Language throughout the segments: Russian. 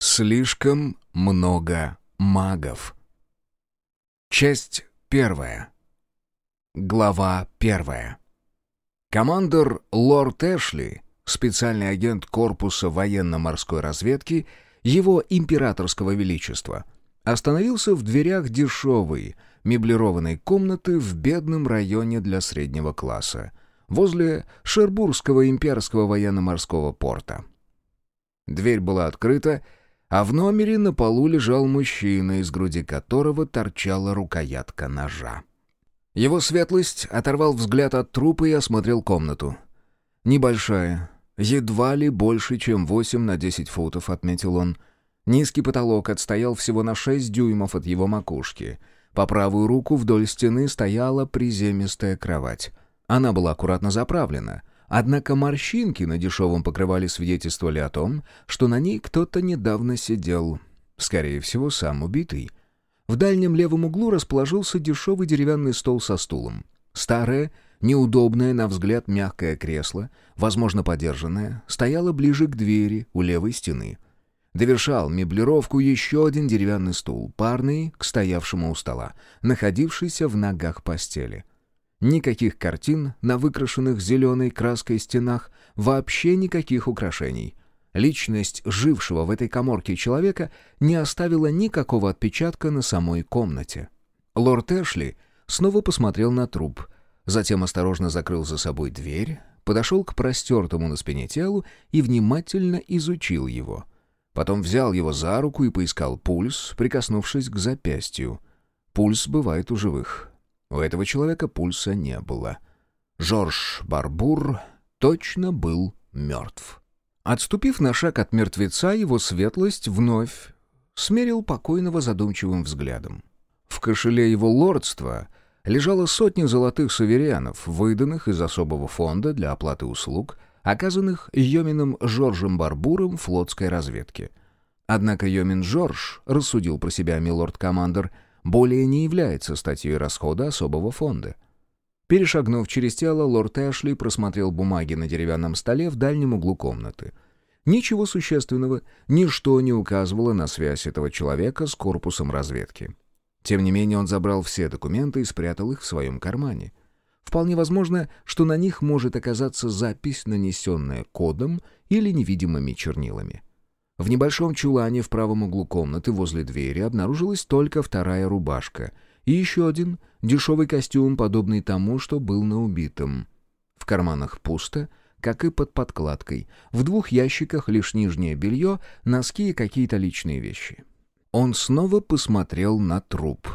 Слишком много магов. Часть первая. Глава первая. Командор Лорд Эшли, специальный агент корпуса военно-морской разведки его императорского величества, остановился в дверях дешевой, меблированной комнаты в бедном районе для среднего класса, возле Шербургского имперского военно-морского порта. Дверь была открыта, а в номере на полу лежал мужчина, из груди которого торчала рукоятка ножа. Его светлость оторвал взгляд от трупа и осмотрел комнату. Небольшая, едва ли больше, чем 8 на 10 футов, отметил он. Низкий потолок отстоял всего на 6 дюймов от его макушки. По правую руку вдоль стены стояла приземистая кровать. Она была аккуратно заправлена — Однако морщинки на дешевом покрывале свидетельствовали о том, что на ней кто-то недавно сидел. Скорее всего, сам убитый. В дальнем левом углу расположился дешевый деревянный стол со стулом. Старое, неудобное, на взгляд, мягкое кресло, возможно, подержанное, стояло ближе к двери у левой стены. Довершал меблировку еще один деревянный стул, парный к стоявшему у стола, находившийся в ногах постели. Никаких картин на выкрашенных зеленой краской стенах, вообще никаких украшений. Личность жившего в этой коморке человека не оставила никакого отпечатка на самой комнате. Лорд Эшли снова посмотрел на труп, затем осторожно закрыл за собой дверь, подошел к простертому на спине телу и внимательно изучил его. Потом взял его за руку и поискал пульс, прикоснувшись к запястью. Пульс бывает у живых. У этого человека пульса не было. Жорж Барбур точно был мертв. Отступив на шаг от мертвеца, его светлость вновь смерил покойного задумчивым взглядом. В кошеле его лордства лежало сотни золотых суверенов, выданных из особого фонда для оплаты услуг, оказанных Йомином Жоржем Барбуром флотской разведки. Однако Йомин Жорж, рассудил про себя милорд-командер, — более не является статьей расхода особого фонда. Перешагнув через тело, лорд Эшли просмотрел бумаги на деревянном столе в дальнем углу комнаты. Ничего существенного, ничто не указывало на связь этого человека с корпусом разведки. Тем не менее он забрал все документы и спрятал их в своем кармане. Вполне возможно, что на них может оказаться запись, нанесенная кодом или невидимыми чернилами. В небольшом чулане в правом углу комнаты возле двери обнаружилась только вторая рубашка и еще один дешевый костюм, подобный тому, что был на убитом. В карманах пусто, как и под подкладкой. В двух ящиках лишь нижнее белье, носки и какие-то личные вещи. Он снова посмотрел на труп.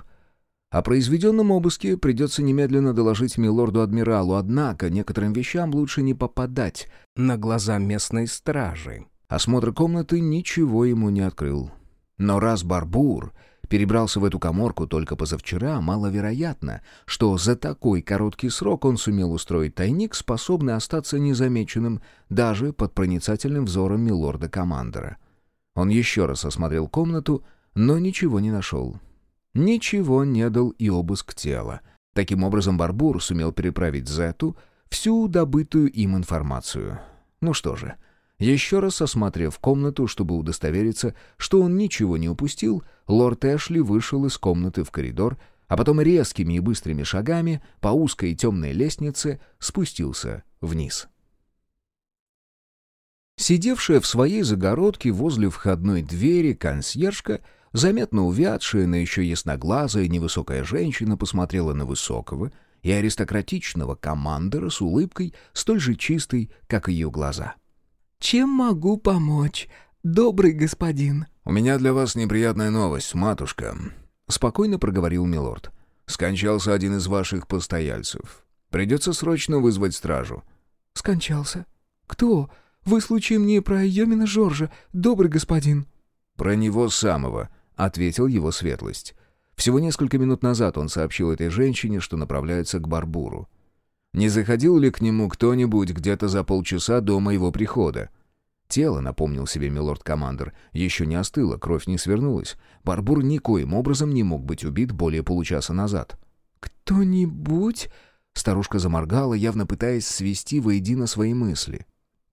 О произведенном обыске придется немедленно доложить милорду-адмиралу, однако некоторым вещам лучше не попадать на глаза местной стражи. Осмотр комнаты ничего ему не открыл. Но раз Барбур перебрался в эту коморку только позавчера, маловероятно, что за такой короткий срок он сумел устроить тайник, способный остаться незамеченным даже под проницательным взором милорда-командера. Он еще раз осмотрел комнату, но ничего не нашел. Ничего не дал и обыск тела. Таким образом, Барбур сумел переправить Зету всю добытую им информацию. Ну что же, еще раз осмотрев комнату, чтобы удостовериться, что он ничего не упустил, лорд Эшли вышел из комнаты в коридор, а потом резкими и быстрыми шагами по узкой темной лестнице спустился вниз. Сидевшая в своей загородке возле входной двери консьержка, заметно увядшая, но еще ясноглазая невысокая женщина, посмотрела на высокого и аристократичного командора с улыбкой, столь же чистой, как ее глаза. — «Чем могу помочь, добрый господин?» «У меня для вас неприятная новость, матушка», — спокойно проговорил милорд. «Скончался один из ваших постояльцев. Придется срочно вызвать стражу». «Скончался? Кто? Вы случаем не про Йомина Жоржа, добрый господин?» «Про него самого», — ответил его светлость. Всего несколько минут назад он сообщил этой женщине, что направляется к Барбуру. Не заходил ли к нему кто-нибудь где-то за полчаса до моего прихода? Тело, напомнил себе милорд-командер, еще не остыло, кровь не свернулась. Барбур никоим образом не мог быть убит более получаса назад. «Кто-нибудь?» Старушка заморгала, явно пытаясь свести воедино свои мысли.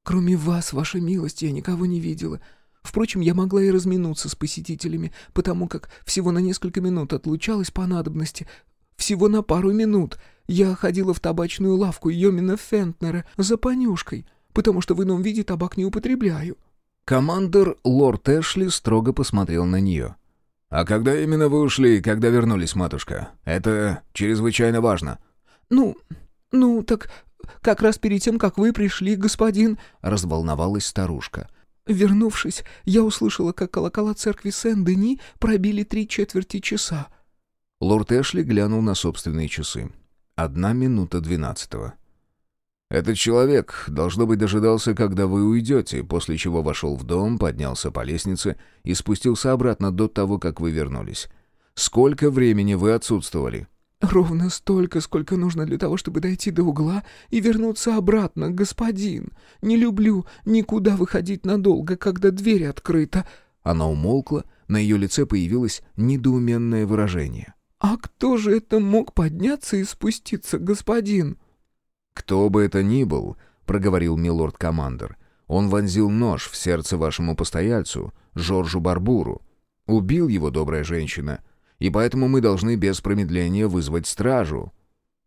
«Кроме вас, ваша милость, я никого не видела. Впрочем, я могла и разминуться с посетителями, потому как всего на несколько минут отлучалась по надобности. Всего на пару минут. Я ходила в табачную лавку Йомина Фентнера за понюшкой, потому что в ином виде табак не употребляю». Командор лорд Эшли строго посмотрел на нее. «А когда именно вы ушли, когда вернулись, матушка? Это чрезвычайно важно». «Ну, ну, так как раз перед тем, как вы пришли, господин...» — разволновалась старушка. «Вернувшись, я услышала, как колокола церкви Сен-Дени пробили три четверти часа». Лорд Эшли глянул на собственные часы. Одна минута двенадцатого. Этот человек, должно быть, дожидался, когда вы уйдете, после чего вошел в дом, поднялся по лестнице и спустился обратно до того, как вы вернулись. Сколько времени вы отсутствовали?» «Ровно столько, сколько нужно для того, чтобы дойти до угла и вернуться обратно, господин. Не люблю никуда выходить надолго, когда дверь открыта». Она умолкла, на ее лице появилось недоуменное выражение. «А кто же это мог подняться и спуститься, господин?» «Кто бы это ни был», — проговорил милорд-командер, «он вонзил нож в сердце вашему постояльцу, Жоржу Барбуру. Убил его добрая женщина, и поэтому мы должны без промедления вызвать стражу».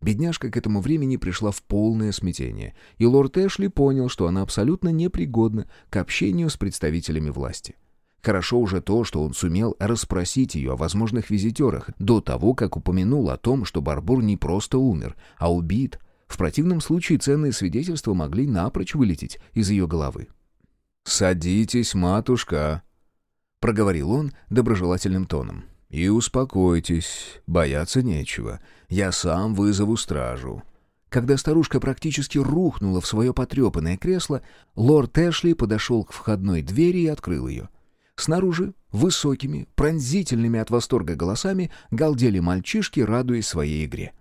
Бедняжка к этому времени пришла в полное смятение, и лорд Эшли понял, что она абсолютно непригодна к общению с представителями власти. Хорошо уже то, что он сумел расспросить ее о возможных визитерах до того, как упомянул о том, что Барбур не просто умер, а убит. В противном случае ценные свидетельства могли напрочь вылететь из ее головы. «Садитесь, матушка», — проговорил он доброжелательным тоном. «И успокойтесь, бояться нечего. Я сам вызову стражу». Когда старушка практически рухнула в свое потрепанное кресло, лорд Эшли подошел к входной двери и открыл ее. Снаружи, высокими, пронзительными от восторга голосами, галдели мальчишки, радуясь своей игре.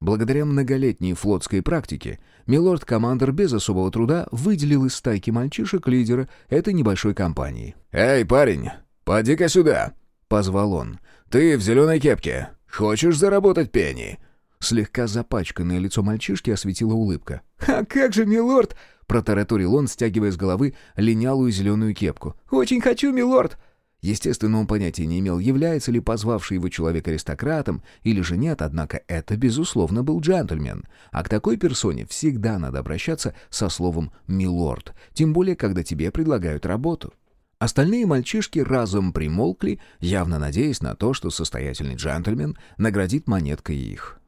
Благодаря многолетней флотской практике, милорд-командер без особого труда выделил из стайки мальчишек лидера этой небольшой компании. «Эй, парень, поди-ка сюда!» — позвал он. «Ты в зеленой кепке. Хочешь заработать пенни?» Слегка запачканное лицо мальчишки осветила улыбка. «А как же, милорд!» — протараторил он, стягивая с головы линялую зеленую кепку. «Очень хочу, милорд!» Естественно, он понятия не имел, является ли позвавший его человек аристократом или же нет, однако это, безусловно, был джентльмен. А к такой персоне всегда надо обращаться со словом «милорд», тем более, когда тебе предлагают работу. Остальные мальчишки разом примолкли, явно надеясь на то, что состоятельный джентльмен наградит монеткой их.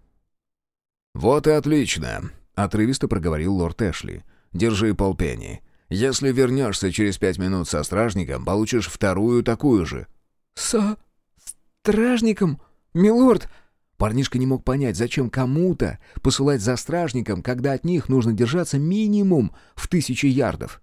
«Вот и отлично», — отрывисто проговорил лорд Эшли. «Держи полпенни. Если вернешься через пять минут со стражником, получишь вторую такую же». «Со... стражником? Милорд...» Парнишка не мог понять, зачем кому-то посылать за стражником, когда от них нужно держаться минимум в тысячи ярдов.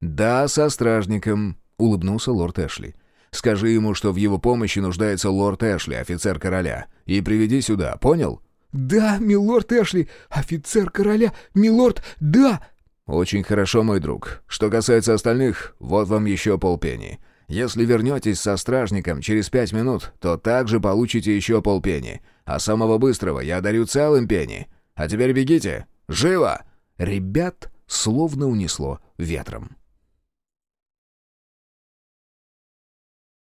«Да, со стражником», — улыбнулся лорд Эшли. «Скажи ему, что в его помощи нуждается лорд Эшли, офицер короля, и приведи сюда, понял?» «Да, милорд Эшли, офицер короля, милорд, да!» «Очень хорошо, мой друг. Что касается остальных, вот вам еще полпенни. Если вернетесь со стражником через пять минут, то также получите еще полпенни. А самого быстрого я дарю целым пенни. А теперь бегите! Живо!» Ребят словно унесло ветром.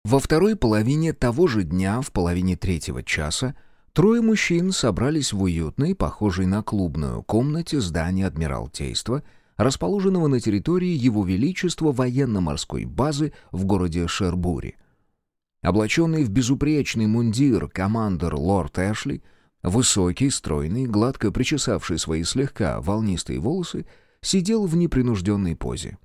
Во второй половине того же дня, в половине третьего часа, трое мужчин собрались в уютной, похожей на клубную, комнате здания Адмиралтейства — расположенного на территории Его Величества военно-морской базы в городе Шербури. Облаченный в безупречный мундир командор лорд Эшли, высокий, стройный, гладко причесавший свои слегка волнистые волосы, сидел в непринужденной позе.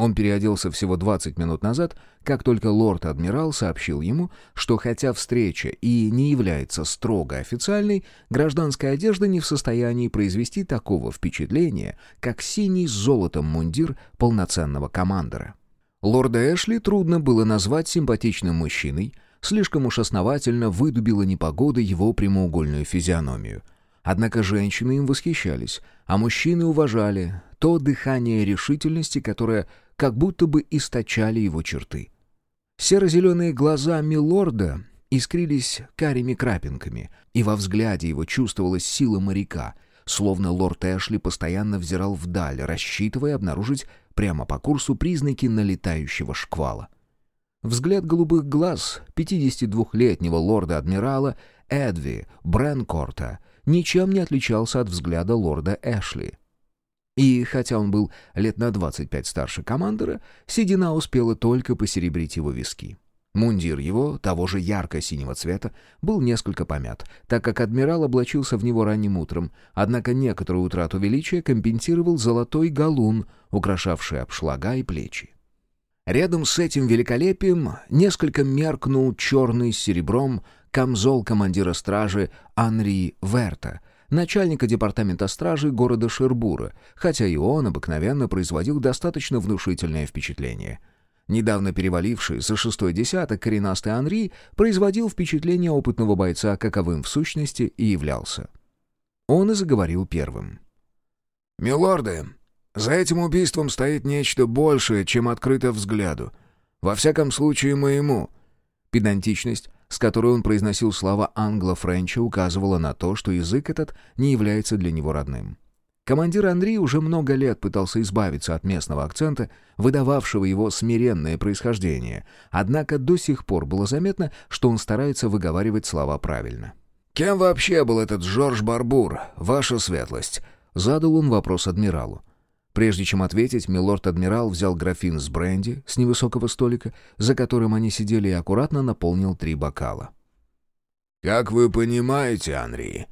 Он переоделся всего 20 минут назад, как только лорд-адмирал сообщил ему, что хотя встреча и не является строго официальной, гражданская одежда не в состоянии произвести такого впечатления, как синий с золотом мундир полноценного командора. Лорда Эшли трудно было назвать симпатичным мужчиной, слишком уж основательно выдубила непогода его прямоугольную физиономию. Однако женщины им восхищались, а мужчины уважали то дыхание решительности, которое как будто бы источали его черты. Серо-зеленые глаза милорда искрились карими крапинками, и во взгляде его чувствовалась сила моряка, словно лорд Эшли постоянно взирал вдаль, рассчитывая обнаружить прямо по курсу признаки налетающего шквала. Взгляд голубых глаз 52-летнего лорда-адмирала Эдви Бренкорта ничем не отличался от взгляда лорда Эшли. И хотя он был лет на 25 старше командора, седина успела только посеребрить его виски. Мундир его, того же ярко-синего цвета, был несколько помят, так как адмирал облачился в него ранним утром, однако некоторую утрату величия компенсировал золотой галун, украшавший обшлага и плечи. Рядом с этим великолепием несколько меркнул черный с серебром камзол командира стражи Анри Верта, начальника департамента стражи города Шербура, хотя и он обыкновенно производил достаточно внушительное впечатление — Недавно переваливший за шестой десяток коренастый Анри производил впечатление опытного бойца, каковым в сущности и являлся. Он и заговорил первым. «Милорды, за этим убийством стоит нечто большее, чем открыто взгляду. Во всяком случае, моему». Педантичность, с которой он произносил слова англо-френча, указывала на то, что язык этот не является для него родным. Командир Андрей уже много лет пытался избавиться от местного акцента, выдававшего его смиренное происхождение, однако до сих пор было заметно, что он старается выговаривать слова правильно. «Кем вообще был этот Жорж Барбур, ваша светлость?» — задал он вопрос адмиралу. Прежде чем ответить, милорд-адмирал взял графин с бренди с невысокого столика, за которым они сидели, и аккуратно наполнил три бокала. «Как вы понимаете, Анри,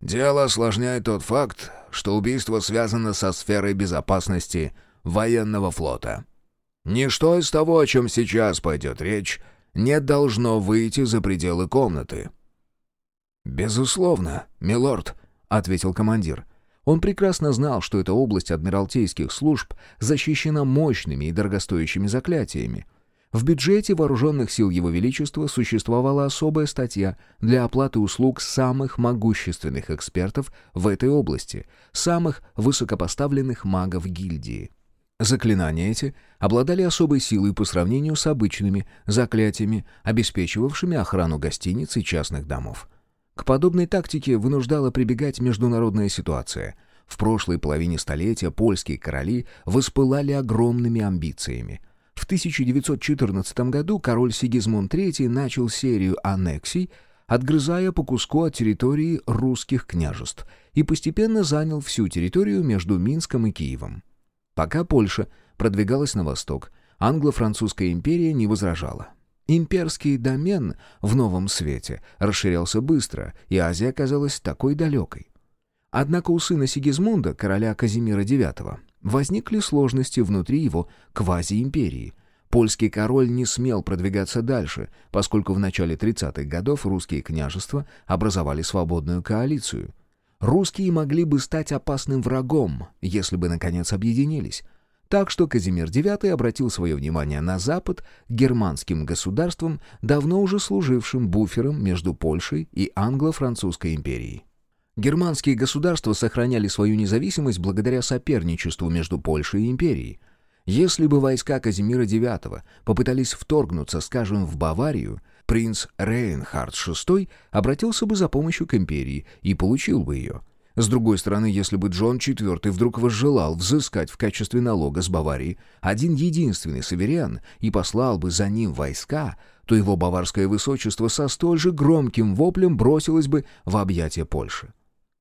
дело осложняет тот факт, что убийство связано со сферой безопасности военного флота. Ничто из того, о чем сейчас пойдет речь, не должно выйти за пределы комнаты». «Безусловно, милорд», — ответил командир. Он прекрасно знал, что эта область адмиралтейских служб защищена мощными и дорогостоящими заклятиями, в бюджете вооруженных сил Его Величества существовала особая статья для оплаты услуг самых могущественных экспертов в этой области, самых высокопоставленных магов гильдии. Заклинания эти обладали особой силой по сравнению с обычными заклятиями, обеспечивавшими охрану гостиниц и частных домов. К подобной тактике вынуждала прибегать международная ситуация. В прошлой половине столетия польские короли воспылали огромными амбициями – в 1914 году король Сигизмунд III начал серию аннексий, отгрызая по куску от территории русских княжеств, и постепенно занял всю территорию между Минском и Киевом. Пока Польша продвигалась на восток, англо-французская империя не возражала. Имперский домен в новом свете расширялся быстро, и Азия оказалась такой далекой. Однако у сына Сигизмунда, короля Казимира IX, возникли сложности внутри его квази-империи. Польский король не смел продвигаться дальше, поскольку в начале 30-х годов русские княжества образовали свободную коалицию. Русские могли бы стать опасным врагом, если бы, наконец, объединились. Так что Казимир IX обратил свое внимание на Запад, германским государствам, давно уже служившим буфером между Польшей и англо-французской империей. Германские государства сохраняли свою независимость благодаря соперничеству между Польшей и империей. Если бы войска Казимира IX попытались вторгнуться, скажем, в Баварию, принц Рейнхард VI обратился бы за помощью к империи и получил бы ее. С другой стороны, если бы Джон IV вдруг возжелал взыскать в качестве налога с Баварии один единственный суверен и послал бы за ним войска, то его баварское высочество со столь же громким воплем бросилось бы в объятия Польши.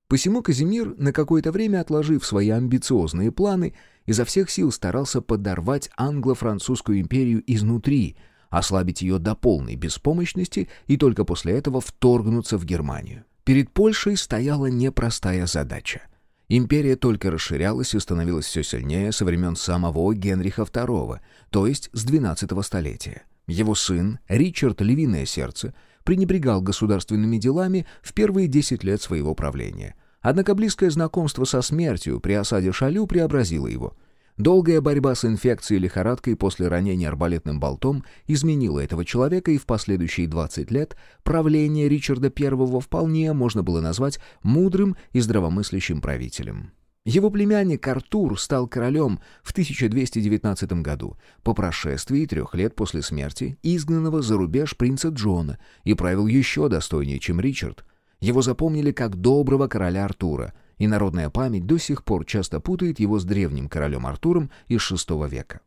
Посему Казимир, на какое-то время отложив свои амбициозные планы, изо всех сил старался подорвать англо-французскую империю изнутри, ослабить ее до полной беспомощности и только после этого вторгнуться в Германию. Перед Польшей стояла непростая задача. Империя только расширялась и становилась все сильнее со времен самого Генриха II, то есть с XII столетия. Его сын, Ричард Львиное Сердце, пренебрегал государственными делами в первые 10 лет своего правления – Однако близкое знакомство со смертью при осаде Шалю преобразило его. Долгая борьба с инфекцией лихорадкой после ранения арбалетным болтом изменила этого человека, и в последующие 20 лет правление Ричарда I вполне можно было назвать мудрым и здравомыслящим правителем. Его племянник Артур стал королем в 1219 году, по прошествии трех лет после смерти изгнанного за рубеж принца Джона, и правил еще достойнее, чем Ричард – его запомнили как доброго короля Артура, и народная память до сих пор часто путает его с древним королем Артуром из VI века.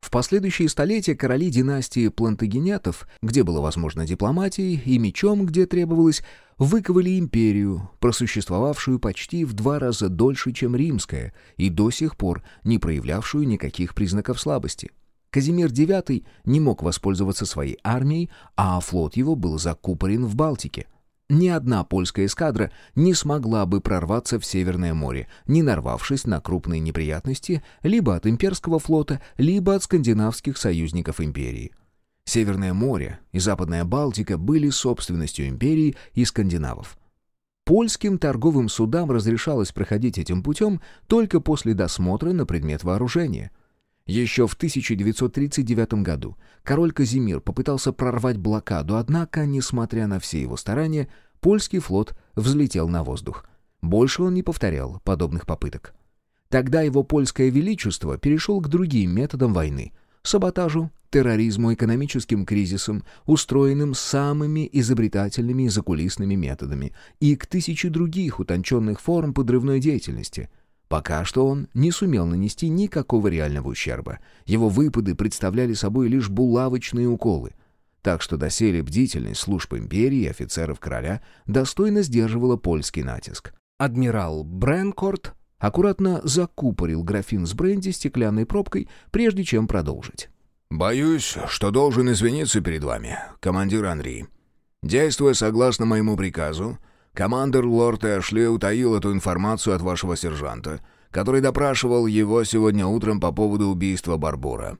В последующие столетия короли династии плантагенетов, где было возможно дипломатией, и мечом, где требовалось, выковали империю, просуществовавшую почти в два раза дольше, чем римская, и до сих пор не проявлявшую никаких признаков слабости. Казимир IX не мог воспользоваться своей армией, а флот его был закупорен в Балтике – ни одна польская эскадра не смогла бы прорваться в Северное море, не нарвавшись на крупные неприятности либо от имперского флота, либо от скандинавских союзников империи. Северное море и Западная Балтика были собственностью империи и скандинавов. Польским торговым судам разрешалось проходить этим путем только после досмотра на предмет вооружения – еще в 1939 году король Казимир попытался прорвать блокаду, однако, несмотря на все его старания, польский флот взлетел на воздух. Больше он не повторял подобных попыток. Тогда его польское величество перешел к другим методам войны — саботажу, терроризму, экономическим кризисам, устроенным самыми изобретательными и закулисными методами, и к тысяче других утонченных форм подрывной деятельности — Пока что он не сумел нанести никакого реального ущерба. Его выпады представляли собой лишь булавочные уколы. Так что доселе бдительность служб империи и офицеров короля достойно сдерживала польский натиск. Адмирал Бренкорт аккуратно закупорил графин с бренди стеклянной пробкой, прежде чем продолжить. «Боюсь, что должен извиниться перед вами, командир Анри. Действуя согласно моему приказу, Командор лорд Эшли утаил эту информацию от вашего сержанта, который допрашивал его сегодня утром по поводу убийства Барбура.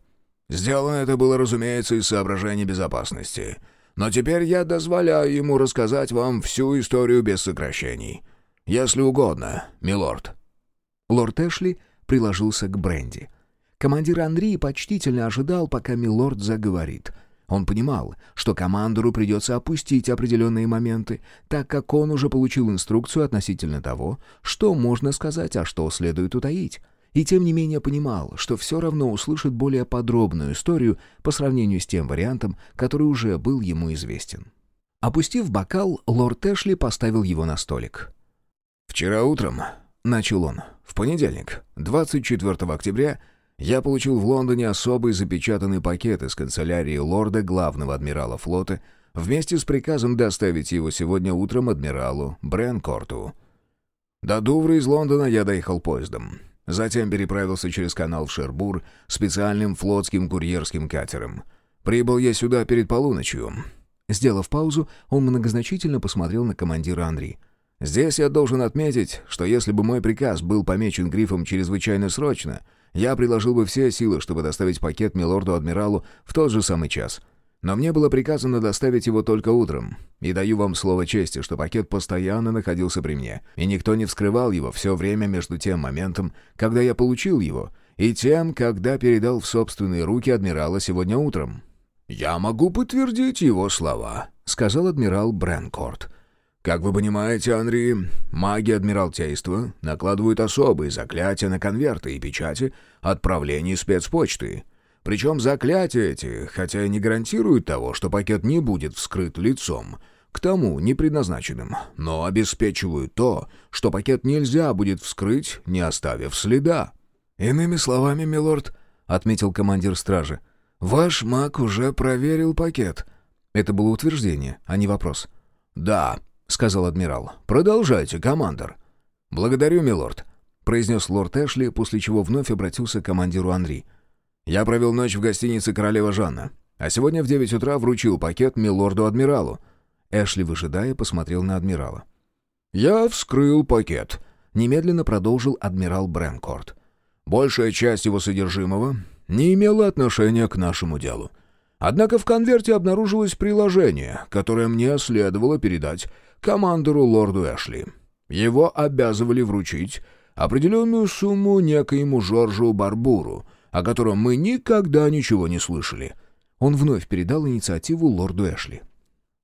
Сделано это было, разумеется, из соображений безопасности. Но теперь я дозволяю ему рассказать вам всю историю без сокращений. Если угодно, милорд». Лорд Эшли приложился к Бренди. Командир Анри почтительно ожидал, пока милорд заговорит — он понимал, что командору придется опустить определенные моменты, так как он уже получил инструкцию относительно того, что можно сказать, а что следует утаить. И тем не менее понимал, что все равно услышит более подробную историю по сравнению с тем вариантом, который уже был ему известен. Опустив бокал, лорд Эшли поставил его на столик. «Вчера утром», — начал он, — «в понедельник, 24 октября, я получил в Лондоне особый запечатанный пакет из канцелярии лорда главного адмирала флота вместе с приказом доставить его сегодня утром адмиралу Бренкорту. До Дувра из Лондона я доехал поездом. Затем переправился через канал в Шербур специальным флотским курьерским катером. Прибыл я сюда перед полуночью. Сделав паузу, он многозначительно посмотрел на командира Анри. «Здесь я должен отметить, что если бы мой приказ был помечен грифом «чрезвычайно срочно», я приложил бы все силы, чтобы доставить пакет милорду-адмиралу в тот же самый час. Но мне было приказано доставить его только утром. И даю вам слово чести, что пакет постоянно находился при мне, и никто не вскрывал его все время между тем моментом, когда я получил его, и тем, когда передал в собственные руки адмирала сегодня утром. «Я могу подтвердить его слова», — сказал адмирал Бренкорт. Как вы понимаете, Анри, маги Адмиралтейства накладывают особые заклятия на конверты и печати отправлений спецпочты. Причем заклятия эти, хотя и не гарантируют того, что пакет не будет вскрыт лицом, к тому не предназначенным, но обеспечивают то, что пакет нельзя будет вскрыть, не оставив следа. «Иными словами, милорд», — отметил командир стражи, — «ваш маг уже проверил пакет». Это было утверждение, а не вопрос. «Да», — сказал адмирал. «Продолжайте, командор». «Благодарю, милорд», — произнес лорд Эшли, после чего вновь обратился к командиру Анри. «Я провел ночь в гостинице «Королева Жанна», а сегодня в девять утра вручил пакет милорду-адмиралу». Эшли, выжидая, посмотрел на адмирала. «Я вскрыл пакет», — немедленно продолжил адмирал Бренкорт. «Большая часть его содержимого не имела отношения к нашему делу. Однако в конверте обнаружилось приложение, которое мне следовало передать командору лорду Эшли. Его обязывали вручить определенную сумму некоему Жоржу Барбуру, о котором мы никогда ничего не слышали. Он вновь передал инициативу лорду Эшли.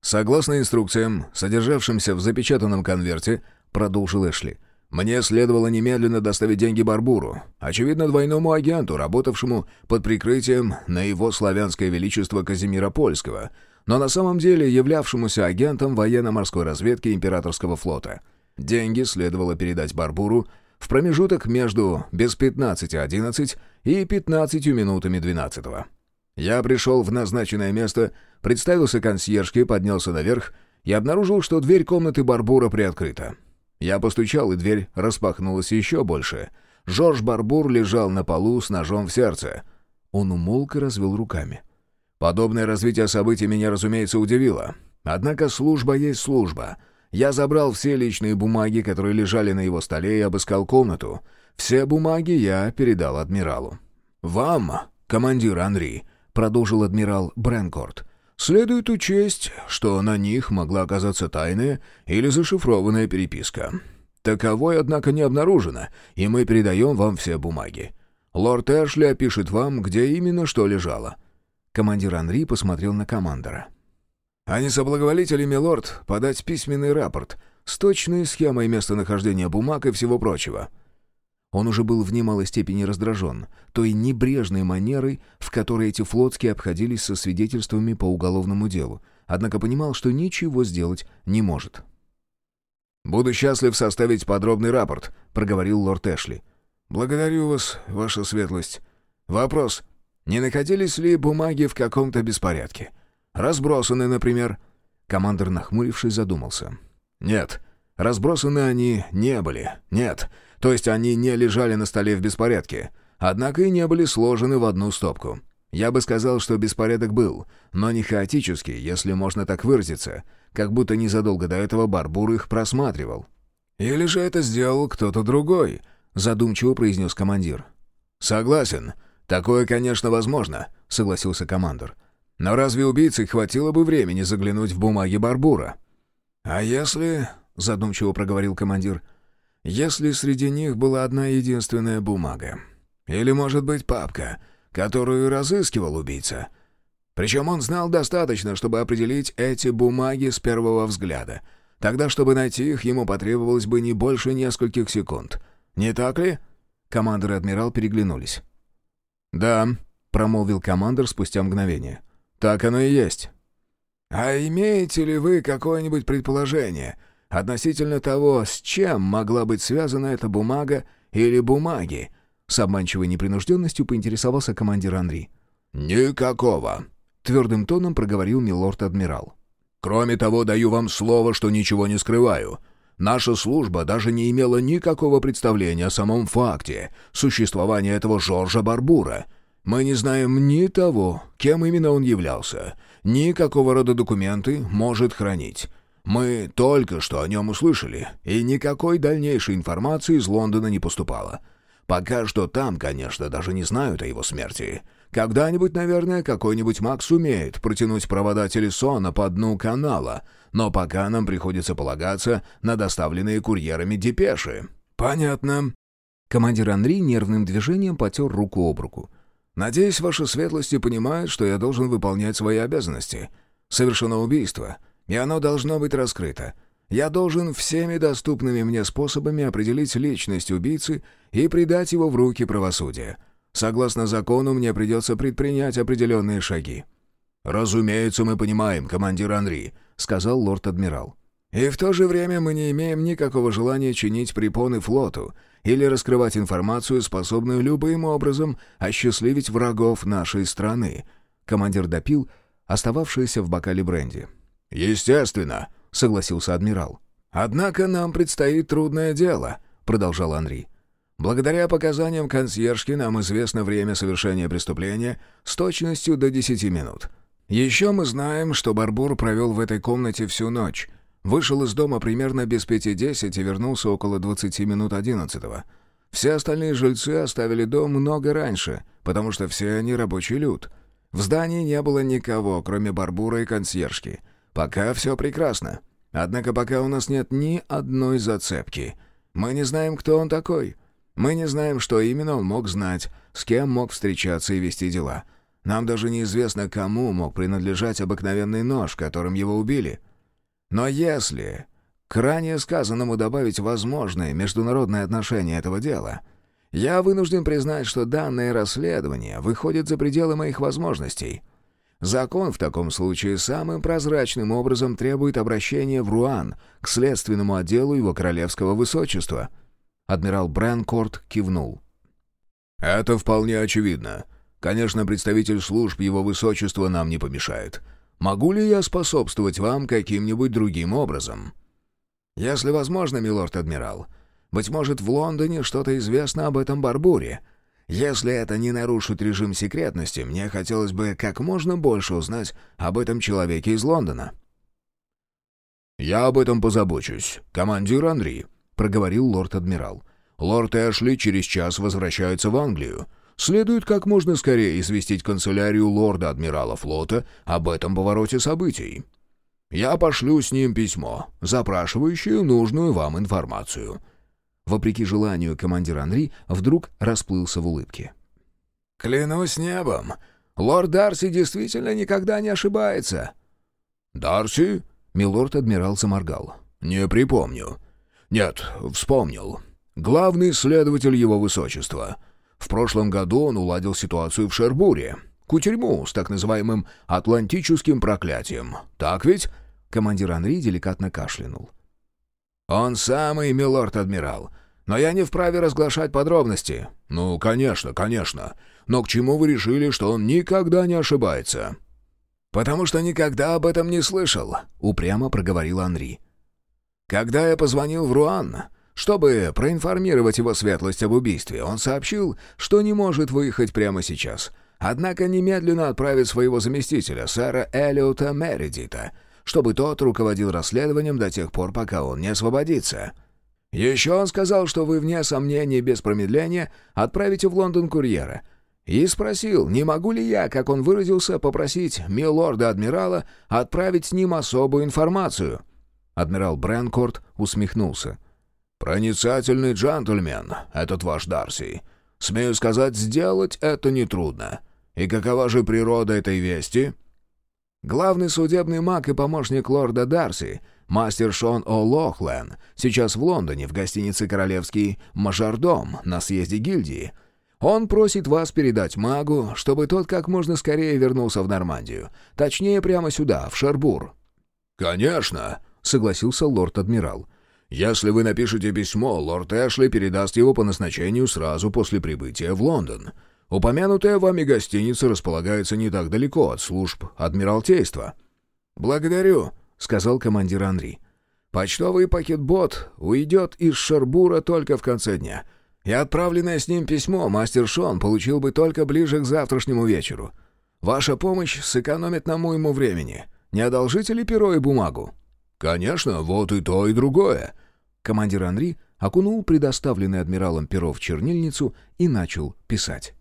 «Согласно инструкциям, содержавшимся в запечатанном конверте», — продолжил Эшли, — «мне следовало немедленно доставить деньги Барбуру, очевидно, двойному агенту, работавшему под прикрытием на его славянское величество Казимира Польского — но на самом деле являвшемуся агентом военно-морской разведки императорского флота. Деньги следовало передать Барбуру в промежуток между без 15.11 и 15 минутами 12 -го. Я пришел в назначенное место, представился консьержке, поднялся наверх и обнаружил, что дверь комнаты Барбура приоткрыта. Я постучал, и дверь распахнулась еще больше. Жорж Барбур лежал на полу с ножом в сердце. Он умолк и развел руками. Подобное развитие событий меня, разумеется, удивило. Однако служба есть служба. Я забрал все личные бумаги, которые лежали на его столе, и обыскал комнату. Все бумаги я передал адмиралу. «Вам, командир Анри», — продолжил адмирал Бренкорт, «следует учесть, что на них могла оказаться тайная или зашифрованная переписка. Таковой, однако, не обнаружено, и мы передаем вам все бумаги. Лорд Эшли опишет вам, где именно что лежало». Командир Анри посмотрел на командора. «А не соблаговолите ли, милорд, подать письменный рапорт с точной схемой местонахождения бумаг и всего прочего?» Он уже был в немалой степени раздражен той небрежной манерой, в которой эти флотские обходились со свидетельствами по уголовному делу, однако понимал, что ничего сделать не может. «Буду счастлив составить подробный рапорт», — проговорил лорд Эшли. «Благодарю вас, ваша светлость. Вопрос. Не находились ли бумаги в каком-то беспорядке? Разбросаны, например?» Командор, нахмурившись, задумался. «Нет, разбросаны они не были. Нет, то есть они не лежали на столе в беспорядке, однако и не были сложены в одну стопку. Я бы сказал, что беспорядок был, но не хаотический, если можно так выразиться, как будто незадолго до этого Барбур их просматривал. «Или же это сделал кто-то другой», — задумчиво произнес командир. «Согласен. Такое, конечно, возможно», — согласился командир. «Но разве убийце хватило бы времени заглянуть в бумаги Барбура?» «А если...» — задумчиво проговорил командир если среди них была одна единственная бумага. Или, может быть, папка, которую разыскивал убийца. Причем он знал достаточно, чтобы определить эти бумаги с первого взгляда. Тогда, чтобы найти их, ему потребовалось бы не больше нескольких секунд. Не так ли? Командор и адмирал переглянулись. «Да», — промолвил командор спустя мгновение. «Так оно и есть». «А имеете ли вы какое-нибудь предположение?» относительно того, с чем могла быть связана эта бумага или бумаги?» С обманчивой непринужденностью поинтересовался командир Анри. «Никакого», — твердым тоном проговорил милорд-адмирал. «Кроме того, даю вам слово, что ничего не скрываю. Наша служба даже не имела никакого представления о самом факте существования этого Жоржа Барбура. Мы не знаем ни того, кем именно он являлся, ни какого рода документы может хранить». Мы только что о нем услышали, и никакой дальнейшей информации из Лондона не поступало. Пока что там, конечно, даже не знают о его смерти. Когда-нибудь, наверное, какой-нибудь маг сумеет протянуть провода телесона по дну канала, но пока нам приходится полагаться на доставленные курьерами депеши». «Понятно». Командир Анри нервным движением потер руку об руку. «Надеюсь, ваши светлости понимают, что я должен выполнять свои обязанности. Совершено убийство» и оно должно быть раскрыто. Я должен всеми доступными мне способами определить личность убийцы и предать его в руки правосудия. Согласно закону, мне придется предпринять определенные шаги». «Разумеется, мы понимаем, командир Анри», — сказал лорд-адмирал. «И в то же время мы не имеем никакого желания чинить препоны флоту или раскрывать информацию, способную любым образом осчастливить врагов нашей страны». Командир допил остававшееся в бокале бренди. «Естественно», — согласился адмирал. «Однако нам предстоит трудное дело», — продолжал Анри. «Благодаря показаниям консьержки нам известно время совершения преступления с точностью до десяти минут. Еще мы знаем, что Барбур провел в этой комнате всю ночь. Вышел из дома примерно без пяти десять и вернулся около двадцати минут одиннадцатого. Все остальные жильцы оставили дом много раньше, потому что все они рабочий люд. В здании не было никого, кроме Барбура и консьержки — Пока все прекрасно. Однако пока у нас нет ни одной зацепки. Мы не знаем, кто он такой. Мы не знаем, что именно он мог знать, с кем мог встречаться и вести дела. Нам даже неизвестно, кому мог принадлежать обыкновенный нож, которым его убили. Но если к ранее сказанному добавить возможное международное отношение этого дела, я вынужден признать, что данное расследование выходит за пределы моих возможностей. Закон в таком случае самым прозрачным образом требует обращения в Руан к следственному отделу его королевского высочества». Адмирал Брэнкорт кивнул. «Это вполне очевидно. Конечно, представитель служб его высочества нам не помешает. Могу ли я способствовать вам каким-нибудь другим образом?» «Если возможно, милорд-адмирал. Быть может, в Лондоне что-то известно об этом Барбуре. Если это не нарушит режим секретности, мне хотелось бы как можно больше узнать об этом человеке из Лондона». «Я об этом позабочусь, командир Андрей», — проговорил лорд-адмирал. «Лорд Эшли через час возвращается в Англию. Следует как можно скорее известить канцелярию лорда-адмирала флота об этом повороте событий. Я пошлю с ним письмо, запрашивающее нужную вам информацию». Вопреки желанию командир Анри вдруг расплылся в улыбке. «Клянусь небом, лорд Дарси действительно никогда не ошибается». «Дарси?» — милорд-адмирал заморгал. «Не припомню». «Нет, вспомнил. Главный следователь его высочества. В прошлом году он уладил ситуацию в Шербуре. Кутерьму с так называемым «атлантическим проклятием». Так ведь?» Командир Анри деликатно кашлянул. «Он самый, милорд-адмирал. Но я не вправе разглашать подробности». «Ну, конечно, конечно. Но к чему вы решили, что он никогда не ошибается?» «Потому что никогда об этом не слышал», — упрямо проговорил Анри. «Когда я позвонил в Руан, чтобы проинформировать его светлость об убийстве, он сообщил, что не может выехать прямо сейчас, однако немедленно отправит своего заместителя, сэра Эллиота Мередита, чтобы тот руководил расследованием до тех пор, пока он не освободится. Еще он сказал, что вы, вне сомнений, без промедления, отправите в Лондон курьера. И спросил, не могу ли я, как он выразился, попросить милорда-адмирала отправить с ним особую информацию. Адмирал Брэнкорт усмехнулся. «Проницательный джентльмен, этот ваш Дарси. Смею сказать, сделать это нетрудно. И какова же природа этой вести?» Главный судебный маг и помощник лорда Дарси, мастер Шон О'Лохлен, сейчас в Лондоне в гостинице «Королевский мажордом» на съезде гильдии. Он просит вас передать магу, чтобы тот как можно скорее вернулся в Нормандию. Точнее, прямо сюда, в Шербур». «Конечно», — согласился лорд-адмирал. Если вы напишете письмо, лорд Эшли передаст его по назначению сразу после прибытия в Лондон. Упомянутая вами гостиница располагается не так далеко от служб Адмиралтейства». «Благодарю», — сказал командир Анри. «Почтовый пакет-бот уйдет из Шербура только в конце дня. И отправленное с ним письмо мастер Шон получил бы только ближе к завтрашнему вечеру. Ваша помощь сэкономит нам уйму времени. Не одолжите ли перо и бумагу?» «Конечно, вот и то, и другое», Командир Анри окунул предоставленный адмиралом перо в чернильницу и начал писать.